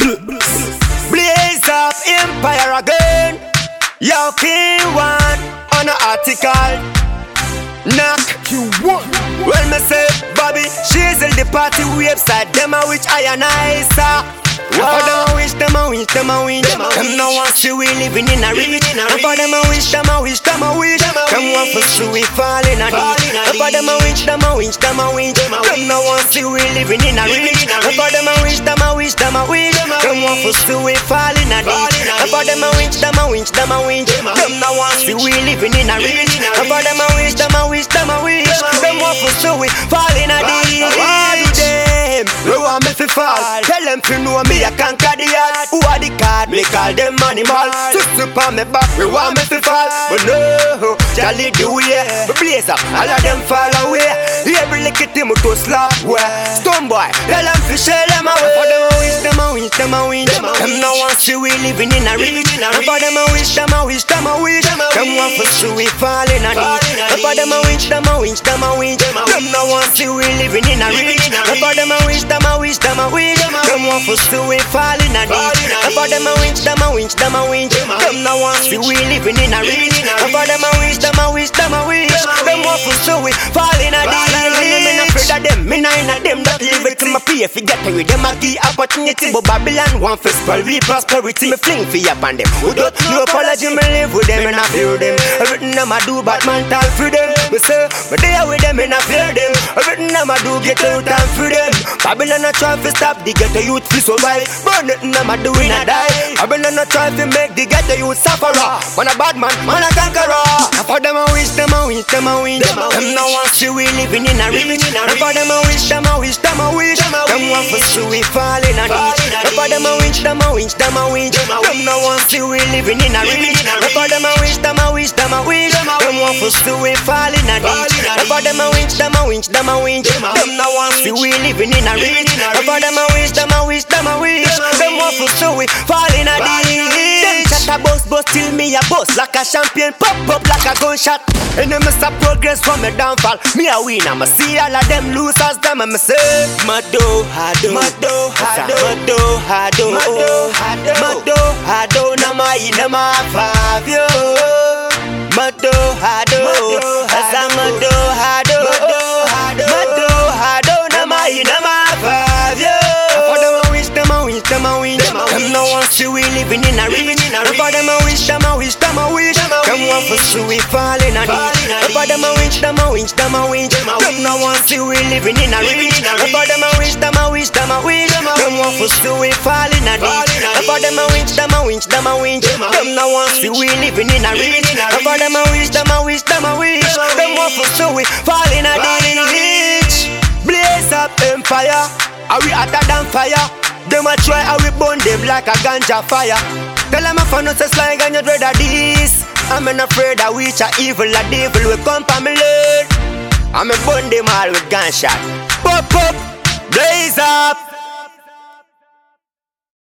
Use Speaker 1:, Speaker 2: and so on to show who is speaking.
Speaker 1: Blaze up empire again. Yo, King One on an article. Knock you one. Well, me say, Bobby, the party website. Them a which I and I saw. For them a wish, them a wish, them a wish. Them no want see we living in a rich. And for them a wish, them a wish, them a wish. Them want for see we falling a deep. And for them a wish, them a wish, them a wish. Them no want see we living in a rich. And for them a wish, them a wish, them a wish. Them want for see we falling a deep. And for them a wish, them a wish, them a wish. Them no want see we living in a rich. And for them a wish, them a wish, them a wish. Them want for see we falling fall. Tell them to know me I conquer the odds. Who are the card? Me call them animal. Sit up on me back. We want me to fall, but no. Jolly the way. We blaze up. All of them fall away. Every little thing we go slap way. Stonebwoy. Tell them to shell them away. For them a wish, them a wish, them a wish. Them no want see we living in a rich. And for them a wish, them a wish, them a wish. Them want for see we falling a deep. And for them a wish, wish, them a wish. Them no want see we living in a rich. For them a wish, them a wish, them a wish. Them want for see we falling a deep. For them a wish, them a wish, them a wish. Them no want see we living in a rich. For them a wish, them a wish, them a wish. Them want for see we falling a deep. Me not afraid of them, me not in a them that live it to my pay. If you get with them, I give opportunity. But Babylon want for spell, we prosperity. Me fling for you upon them. Don't no apology, me live with them and I fear them. Everything them I do, but man talk for them. Me say, me there with them and I fear them. Everything them I do, get out and for them. Babylon I try to stop the ghetto youth to survive. But nothing them I do in a die. Babylon I try to make the ghetto youth suffer. Man a bad man, man a conqueror. And for them I wish, them I wish, them I wish. Them no want see we living in a rich. And for them I wish, them I wish, them I wish. Them want for see we falling a ditch. And for them I wish, them I wish, them I wish. Them no want see we living in a rich. And for them I Them for see we falling a ditch. For them I wish, them I wish, them I wish. Them no want see we living in a. And for them I wish, them I wish, them I wish. Them want for see we falling a ditch. Them chat a bust, bust till me a bust like a champion, pop up like a gunshot. And them stop progress from me downfall. Me a win, I'ma see all of them losers. Them I'ma say, Mado, Hado, Mado, Hado, Mado, Hado, Mado, Hado, Mado, Hado, Nama ina mafavyo. See we living in a rich. And for them a wish, them a wish, them a wish. Them want for see we falling a deep. And them a wish, them a wish, them a wish. Them no want see we living in a rich. For them a wish, them a wish, them a wish. Them want for see we falling a deep. And them a wish, them a wish, them a wish. Them no want see we living in a rich. For them a wish, them a wish, them a wish. Them want for see we falling a ditch. Blaze up empire. Are we hotter than fire? Them a try how we burn them like a ganja fire. Tell them a fun us a slide and you'd rather this. I'm not afraid that we a evil, a devil will come from me lord. I'm a burn them all with gunshot. Pop up, blaze up.